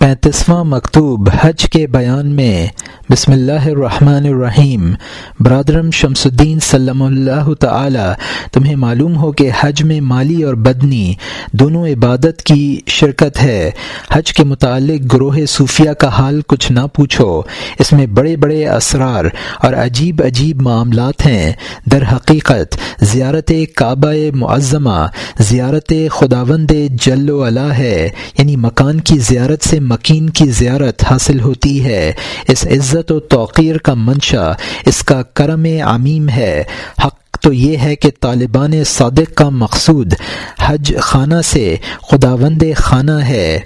پینتیسواں مکتوب حج کے بیان میں۔ بسم اللہ الرحمن الرحیم۔ برادرم شمس الدین صلی اللہ تعالی، تمہیں معلوم ہو کہ حج میں مالی اور بدنی دونوں عبادت کی شرکت ہے۔ حج کے متعلق گروہ صوفیہ کا حال کچھ نہ پوچھو۔ اس میں بڑے بڑے اسرار اور عجیب عجیب معاملات ہیں۔ در حقیقت، زیارت کعبہ معظمہ، زیارت خداوند جل و علا ہے یعنی مکان کی زیارت سے مکین کی زیارت حاصل ہوتی ہے۔ اس عزت و توقیر کا منشا، اس کا کرم عمیم ہے۔ حق تو یہ ہے کہ طالبان صادق کا مقصود حج خانہ سے خداوند خانہ ہے۔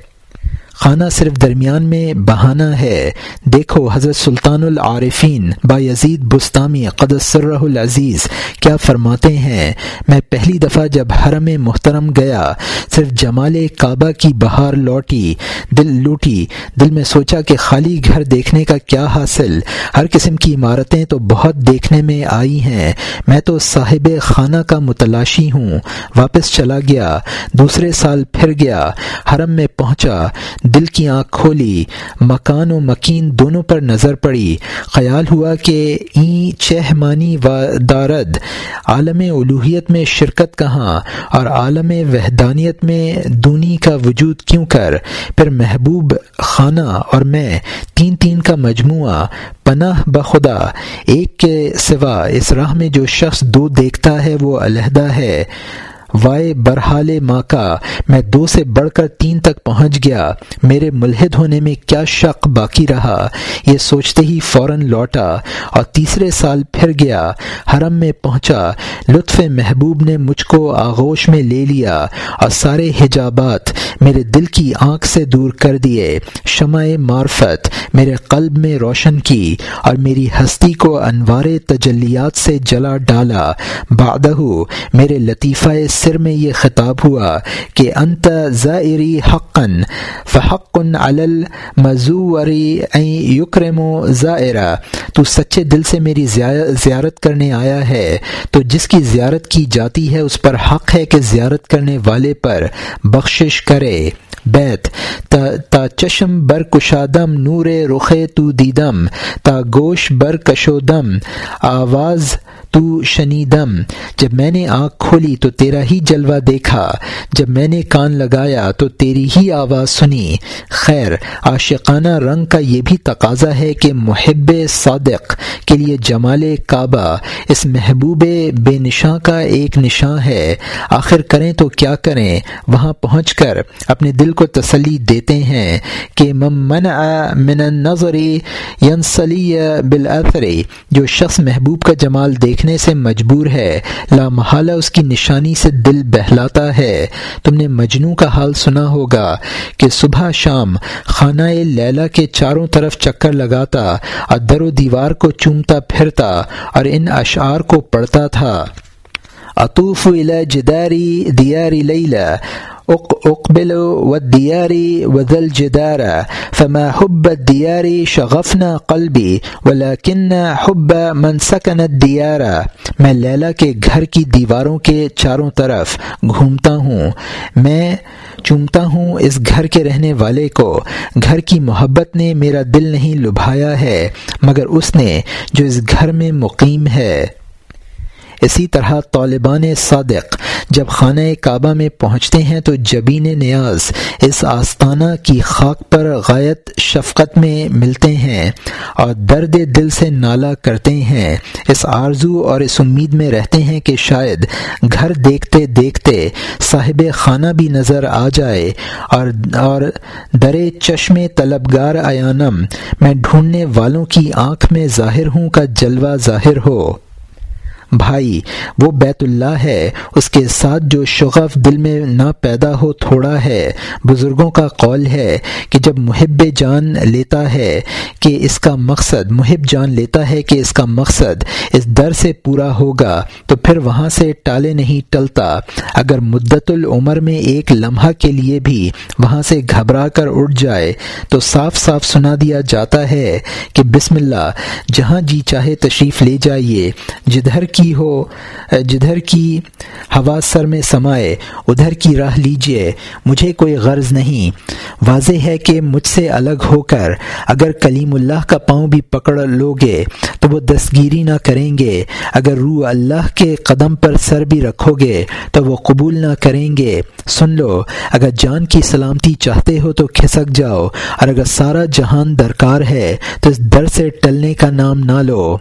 خانہ صرف درمیان میں بہانہ ہے۔ دیکھو حضرت سلطان العارفین با یزید بستانی سرہ العزیز کیا فرماتے ہیں۔ میں پہلی دفعہ جب حرم محترم گیا، صرف جمال کعبہ کی بہار لوٹی، دل لوٹی، دل میں سوچا کہ خالی گھر دیکھنے کا کیا حاصل۔ ہر قسم کی عمارتیں تو بہت دیکھنے میں آئی ہیں۔ میں تو صاحب خانہ کا متلاشی ہوں۔ واپس چلا گیا، دوسرے سال پھر گیا، حرم میں پہنچا۔ دل کی آنکھ کھولی، مکان و مکین دونوں پر نظر پڑی۔ خیال ہوا کہ این چہ مانی و دارد، عالم الوحیت میں شرکت کہاں اور عالم وحدانیت میں دونی کا وجود کیوں کر؟ پھر محبوب خانہ اور میں، تین تین کا مجموعہ، پناہ بخدا ایک کے سوا اس راہ میں جو شخص دو دیکھتا ہے وہ علیحدہ ہے۔ وائے برحال ماں کا میں دو سے بڑھ کر تین تک پہنچ گیا۔ میرے ملحد ہونے میں کیا شک باقی رہا؟ یہ سوچتے ہی فوراً لوٹا اور تیسرے سال پھر گیا، حرم میں پہنچا۔ لطف محبوب نے مجھ کو آغوش میں لے لیا اور سارے حجابات میرے دل کی آنکھ سے دور کر دیے۔ شمع معرفت میرے قلب میں روشن کی اور میری ہستی کو انوار تجلیات سے جلا ڈالا۔ بادہ میرے لطیفہ سر میں یہ خطاب ہوا کہ انت زائری حقن فحق المزوری یکرم زائرہ تو سچے دل سے میری زیارت کرنے آیا ہے۔ تو جس کی زیارت کی جاتی ہے، اس پر حق ہے کہ زیارت کرنے والے پر بخشش کرے۔ بیت، تا چشم بر کشادم، نور رخے تو دیدم۔ تا گوش بر کشودم، آواز تو شنیدم۔ جب میں نے آنکھ کھولی تو تیرا ہی جلوہ دیکھا۔ جب میں نے کان لگایا تو تیری ہی آواز سنی۔ خیر، عاشقانہ رنگ کا یہ بھی تقاضا ہے کہ محب صادق کے لیے جمال کعبہ، اس محبوب بے نشاں کا ایک نشاں ہے۔ آخر کریں تو کیا کریں؟ وہاں پہنچ کر اپنے دل کو تسلی دیتے ہیں کہ من من نظری ینسلی بالاثری جو شخص محبوب کا جمال دیکھنے سے مجبور ہے، لا محالہ اس کی نشانی سے دل بہلاتا ہے۔ تم نے مجنو کا حال سنا ہوگا کہ صبح شام خانہ لیلا کے چاروں طرف چکر لگاتا اور در و دیوار کو چومتا پھرتا اور ان اشعار کو پڑھتا تھا۔ اطوف الى جداری دیاری لیلا اقبل والديار وذا الجدار، فما حب الديار شغفنا قلبي، ولكن حب من سكن الديار. میں لیلا کے گھر کی دیواروں کے چاروں طرف گھومتا ہوں۔ میں چومتا ہوں اس گھر کے رہنے والے کو۔ گھر کی محبت نے میرا دل نہیں لبھایا ہے، مگر اس نے جو اس گھر میں مقیم ہے۔ اسی طرح طالبان صادق، جب خانہ کعبہ میں پہنچتے ہیں تو جبین نیاز اس آستانہ کی خاک پر غایت شفقت میں ملتے ہیں اور درد دل سے نالا کرتے ہیں۔ اس آرزو اور اس امید میں رہتے ہیں کہ شاید گھر دیکھتے دیکھتے صاحب خانہ بھی نظر آ جائے اور اور در چشم طلبگار ایانم میں ڈھونڈنے والوں کی آنکھ میں ظاہر ہوں کا جلوہ ظاہر ہو۔ بھائی، وہ بیت اللہ ہے۔ اس کے ساتھ جو شغف دل میں نہ پیدا ہو، تھوڑا ہے۔ بزرگوں کا قول ہے کہ جب محب جان لیتا ہے کہ اس کا مقصد، محب جان لیتا ہے کہ اس کا مقصد اس در سے پورا ہوگا، تو پھر وہاں سے ٹالے نہیں ٹلتا۔ اگر مدت العمر میں ایک لمحہ کے لیے بھی وہاں سے گھبرا کر اٹھ جائے، تو صاف صاف سنا دیا جاتا ہے کہ بسم اللہ، جہاں جی چاہے تشریف لے جائیے۔ جدھر کی ہو جدھر کی ہوا سر میں سمائے، ادھر کی راہ لیجیے، مجھے کوئی غرض نہیں۔ واضح ہے کہ مجھ سے الگ ہو کر اگر کلیم اللہ کا پاؤں بھی پکڑ لو گے تو وہ دستگیری نہ کریں گے۔ اگر روح اللہ کے قدم پر سر بھی رکھو گے تو وہ قبول نہ کریں گے۔ سن لو، اگر جان کی سلامتی چاہتے ہو تو کھسک جاؤ، اور اگر سارا جہان درکار ہے تو اس در سے ٹلنے کا نام نہ لو۔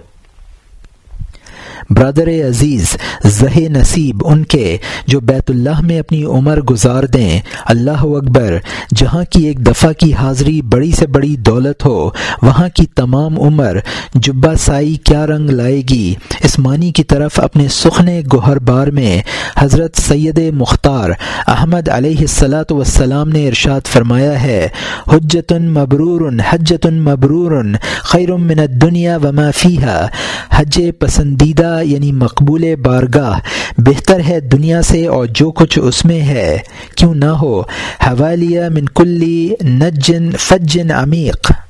برادر عزیز زہ نصیب، ان کے جو بیت اللہ میں اپنی عمر گزار دیں۔ اللہ اکبر، جہاں کی ایک دفعہ کی حاضری بڑی سے بڑی دولت ہو، وہاں کی تمام عمر جبا سائی کیا رنگ لائے گی۔ اس معنی کی طرف اپنے سخن گوہر بار میں حضرت سید مختار احمد علیہ السلاۃ وسلام نے ارشاد فرمایا ہے حجت مبرور حجت مبرور خیر من الدنیا وما فیہا۔ حج پسندیدہ یعنی مقبول بارگاہ بہتر ہے دنیا سے اور جو کچھ اس میں ہے۔ کیوں نہ ہو۔ حوالیہ من کلی نجن فجن عمیق۔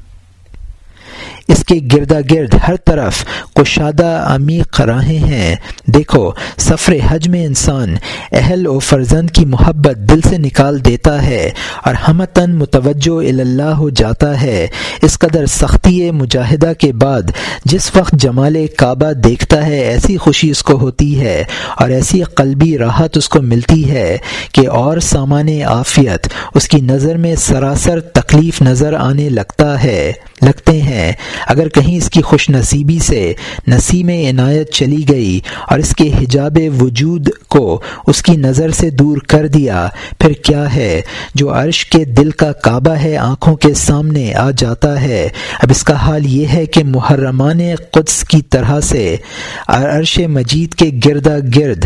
اس کے گردا گرد ہر طرف کشادہ عمیق راہیں ہیں۔ دیکھو، سفر حج میں انسان اہل و فرزند کی محبت دل سے نکال دیتا ہے اور ہمتن متوجہ اللہ ہو جاتا ہے۔ اس قدر سختی مجاہدہ کے بعد جس وقت جمال کعبہ دیکھتا ہے، ایسی خوشی اس کو ہوتی ہے اور ایسی قلبی راحت اس کو ملتی ہے کہ اور سامان عافیت اس کی نظر میں سراسر تکلیف نظر آنے لگتا ہے۔ لگتے ہیں۔ اگر کہیں اس کی خوش نصیبی سے نسیم عنایت چلی گئی اور اس کے حجاب وجود کو اس کی نظر سے دور کر دیا، پھر کیا ہے؟ جو عرش کے دل کا کعبہ ہے، آنکھوں کے سامنے آ جاتا ہے۔ اب اس کا حال یہ ہے کہ محرمان قدس کی طرح سے عرش مجید کے گردا گرد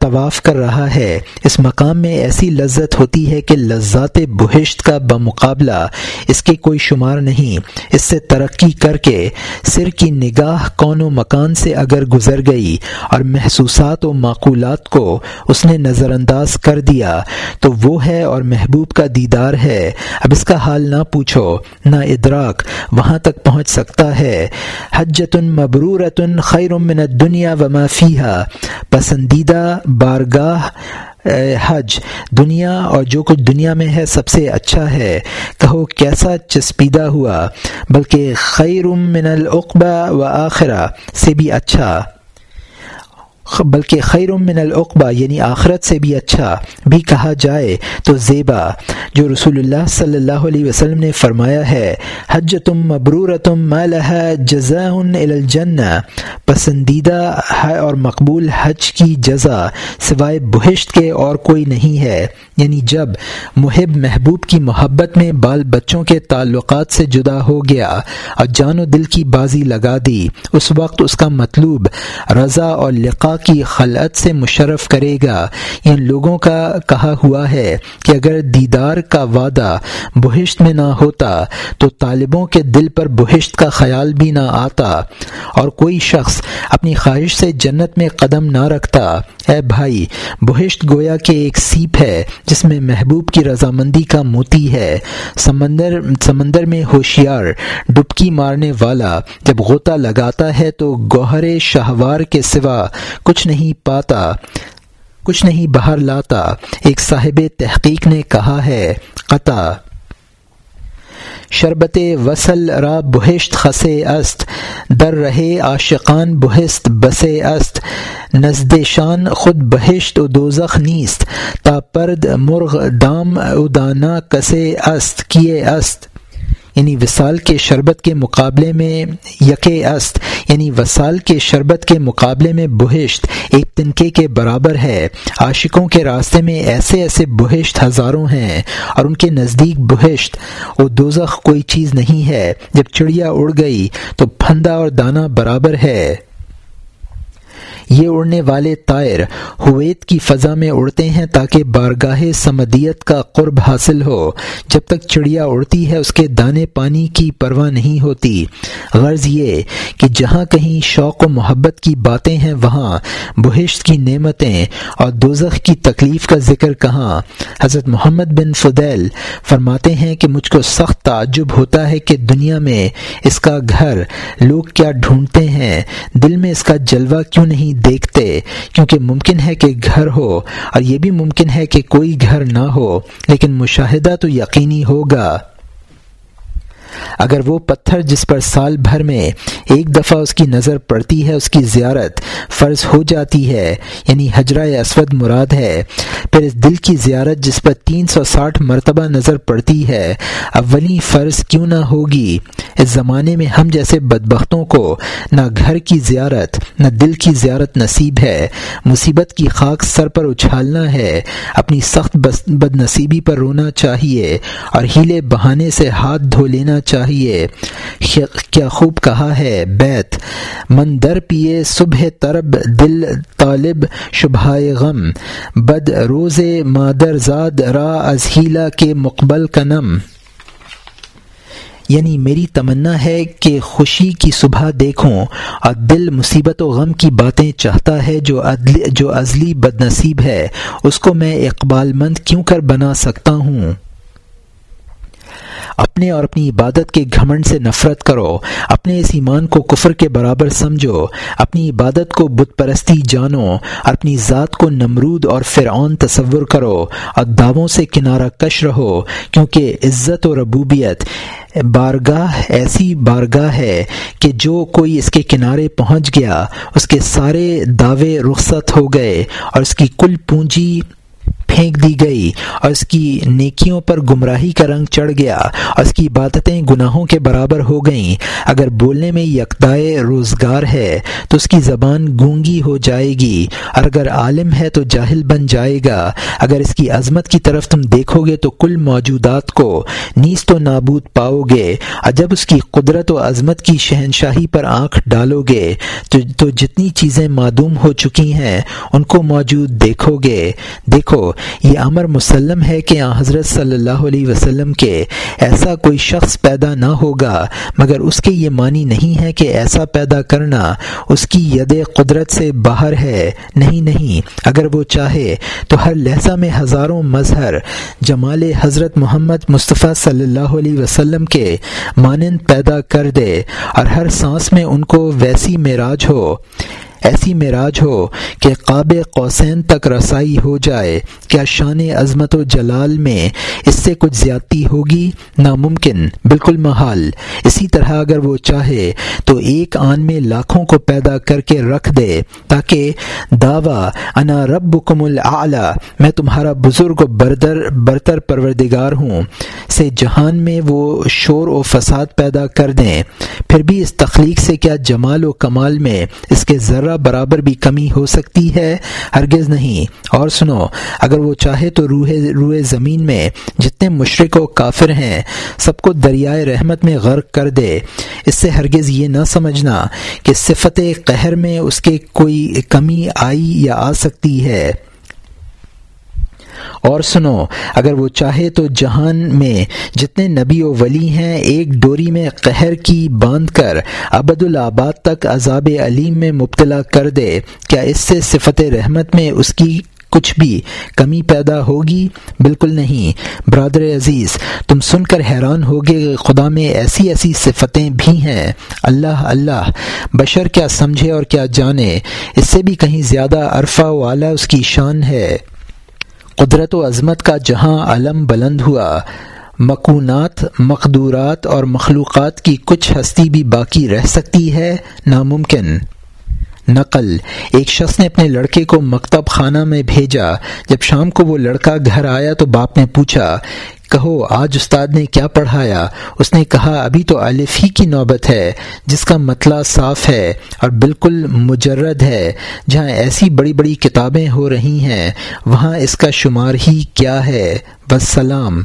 طواف کر رہا ہے۔ اس مقام میں ایسی لذت ہوتی ہے کہ لذات بہشت کا بمقابلہ اس کے کوئی شمار نہیں اس سے ترقی کر کے سر کی نگاہ کون و مکان سے اگر گزر گئی اور محسوسات و معقولات کو اس نے نظر انداز کر دیا تو وہ ہے اور محبوب کا دیدار ہے۔ اب اس کا حال نہ پوچھو، نہ ادراک، وہاں تک پہنچ سکتا ہے۔ حجت مبرورتن خیر من الدنیا وما فیہا۔ پسندیدہ بارگاہ حج، دنیا اور جو کچھ دنیا میں ہے سب سے اچھا ہے۔ کہو کیسا چسپیدہ ہوا، بلکہ خیر من العقبہ و آخرہ سے بھی اچھا۔ بلکہ خیر من العقبہ یعنی آخرت سے بھی اچھا بھی کہا جائے تو زیبا، جو رسول اللہ صلی اللہ علیہ وسلم نے فرمایا ہے حج تم مبرور تم جزا پسندیدہ ہے اور مقبول حج کی جزا سوائے بہشت کے اور کوئی نہیں ہے۔ یعنی جب محب محبوب کی محبت میں بال بچوں کے تعلقات سے جدا ہو گیا اور جان و دل کی بازی لگا دی، اس وقت اس کا مطلوب رضا اور لقا کی خلعت سے مشرف کرے گا۔ ان لوگوں کا کہا ہوا ہے کہ اگر دیدار کا وعدہ بہشت میں نہ ہوتا تو طالبوں کے دل پر بہشت کا خیال بھی نہ آتا اور کوئی شخص اپنی خواہش سے جنت میں قدم نہ رکھتا۔ اے بھائی، بہشت گویا کہ ایک سیپ ہے جس میں محبوب کی رضامندی کا موتی ہے۔ سمندر سمندر میں ہوشیار، ڈبکی مارنے والا جب غوطہ لگاتا ہے تو گوہر شہوار کے سوا کچھ نہیں پاتا، کچھ نہیں باہر لاتا۔ ایک صاحب تحقیق نے کہا ہے، قطع۔ شربت وصل را بہشت خسے است، در رہے عاشقان بہست بسے است۔ نزد شان خود بہشت و دوزخ نیست، تا پرد مرغ دام ادانا کسے است، کیے است۔ یعنی وصال کے شربت کے مقابلے میں یک است یعنی وصال کے شربت کے مقابلے میں بہشت، ایک تنکے کے برابر ہے۔ عاشقوں کے راستے میں ایسے ایسے بہشت ہزاروں ہیں اور ان کے نزدیک بہشت و دوزخ کوئی چیز نہیں ہے۔ جب چڑیا اڑ گئی تو پھندا اور دانہ برابر ہے۔ یہ اڑنے والے طائر ہویت کی فضا میں اڑتے ہیں تاکہ بارگاہ سمدیت کا قرب حاصل ہو۔ جب تک چڑیا اڑتی ہے، اس کے دانے پانی کی پرواہ نہیں ہوتی۔ غرض یہ کہ جہاں کہیں شوق و محبت کی باتیں ہیں، وہاں بہشت کی نعمتیں اور دوزخ کی تکلیف کا ذکر کہاں۔ حضرت محمد بن فدیل فرماتے ہیں کہ مجھ کو سخت تعجب ہوتا ہے کہ دنیا میں اس کا گھر لوگ کیا ڈھونڈتے ہیں، دل میں اس کا جلوہ کیوں نہیں دیکھتے، کیونکہ ممکن ہے کہ گھر ہو، اور یہ بھی ممکن ہے کہ کوئی گھر نہ ہو، لیکن مشاہدہ تو یقینی ہوگا۔ اگر وہ پتھر جس پر سال بھر میں ایک دفعہ اس کی نظر پڑتی ہے، اس کی زیارت فرض ہو جاتی ہے یعنی حجرہ اسود مراد ہے، پھر اس دل کی زیارت جس پر تین سو ساٹھ مرتبہ نظر پڑتی ہے، اولی فرض کیوں نہ ہوگی؟ اس زمانے میں ہم جیسے بدبختوں کو نہ گھر کی زیارت، نہ دل کی زیارت نصیب ہے۔ مصیبت کی خاک سر پر اچھالنا ہے۔ اپنی سخت بد نصیبی پر رونا چاہیے اور ہیلے بہانے سے ہاتھ دھو لینا چاہیے۔ کیا خوب کہا ہے بیت۔ من در پیے صبح ترب دل طالب شبہائے غم۔ بد روز مادر زاد، را از ہیلا کے مقبل کنم۔ یعنی میری تمنا ہے کہ خوشی کی صبح دیکھوں اور دل مصیبت و غم کی باتیں چاہتا ہے جو جو ازلی بد نصیب ہے، اس کو میں اقبال مند کیوں کر بنا سکتا ہوں؟ اپنے اور اپنی عبادت کے گھمنڈ سے نفرت کرو، اپنے اس ایمان کو کفر کے برابر سمجھو، اپنی عبادت کو بت پرستی جانو، اور اپنی ذات کو نمرود اور فرعون تصور کرو، اور دعووں سے کنارہ کش رہو، کیونکہ عزت و ربوبیت بارگاہ ایسی بارگاہ ہے کہ جو کوئی اس کے کنارے پہنچ گیا، اس کے سارے دعوے رخصت ہو گئے اور اس کی کل پونجی پھینک دی گئی۔ اور اس کی نیکیوں پر گمراہی کا رنگ چڑھ گیا۔ اور اس کی عبادتیں گناہوں کے برابر ہو گئیں۔ اگر بولنے میں یکدائے روزگار ہے، تو اس کی زبان گونگی ہو جائے گی۔ اور اگر عالم ہے، تو جاہل بن جائے گا۔ اگر اس کی عظمت کی طرف تم دیکھو گے، تو کل موجودات کو نیست و نابود پاؤ گے۔ اور جب اس کی قدرت و عظمت کی شہنشاہی پر آنکھ ڈالو گے، تو تو جتنی چیزیں معدوم ہو چکی ہیں، ان کو موجود دیکھو گے۔ دیکھو یہ امر مسلم ہے کہ حضرت صلی اللہ علیہ وسلم کے ایسا کوئی شخص پیدا نہ ہوگا، مگر اس کے یہ معنی نہیں ہے کہ ایسا پیدا کرنا اس کی ید قدرت سے باہر ہے۔ نہیں نہیں، اگر وہ چاہے تو ہر لہجہ میں ہزاروں مظہر جمال حضرت محمد مصطفیٰ صلی اللہ علیہ وسلم کے مانند پیدا کر دے اور ہر سانس میں ان کو ویسی معراج ہو۔ ایسی معراج ہو کہ قاب قوسین تک رسائی ہو جائے کیا شان عظمت و جلال میں اس سے کچھ زیادتی ہوگی؟ ناممکن، بالکل محال۔ اسی طرح اگر وہ چاہے تو ایک آن میں لاکھوں کو پیدا کر کے رکھ دے تاکہ دعویٰ، انا رب کم میں تمہارا بزرگ و بردر، برتر پروردگار ہوں۔ سے جہان میں وہ شور و فساد پیدا کر دیں۔ پھر بھی اس تخلیق سے کیا جمال و کمال میں اس کے ذرہ برابر بھی کمی ہو سکتی ہے، ہرگز نہیں۔ اور سنو، اگر وہ چاہے تو روح روح زمین میں جتنے مشرق و کافر ہیں، سب کو دریائے رحمت میں غرق کر دے۔ اس سے ہرگز یہ نہ سمجھنا کہ صفت قہر میں اس کے کوئی کمی آئی یا آ سکتی ہے۔ اور سنو، اگر وہ چاہے تو جہان میں جتنے نبی و ولی ہیں، ایک ڈوری میں قہر کی باندھ کر ابد الآباد تک عذاب علیم میں مبتلا کر دے، کیا اس سے صفت رحمت میں اس کی کچھ بھی کمی پیدا ہوگی؟ بالکل نہیں۔ برادر عزیز، تم سن کر حیران ہوگے کہ خدا میں ایسی ایسی صفتیں بھی ہیں۔ اللہ اللہ، بشر کیا سمجھے اور کیا جانے؟ اس سے بھی کہیں زیادہ عرفہ والا اس کی شان ہے۔ قدرت و عظمت کا جہاں علم بلند ہوا، مکونات، مقدورات اور مخلوقات کی کچھ ہستی بھی باقی رہ سکتی ہے، ناممکن۔ نقل۔ ایک شخص نے اپنے لڑکے کو مکتب خانہ میں بھیجا۔ جب شام کو وہ لڑکا گھر آیا تو باپ نے پوچھا کہو، آج استاد نے کیا پڑھایا؟ اس نے کہا، ابھی تو الف ہی کی نوبت ہے، جس کا مطلع صاف ہے اور بالکل مجرد ہے۔ جہاں ایسی بڑی بڑی کتابیں ہو رہی ہیں، وہاں اس کا شمار ہی کیا ہے۔ وسلام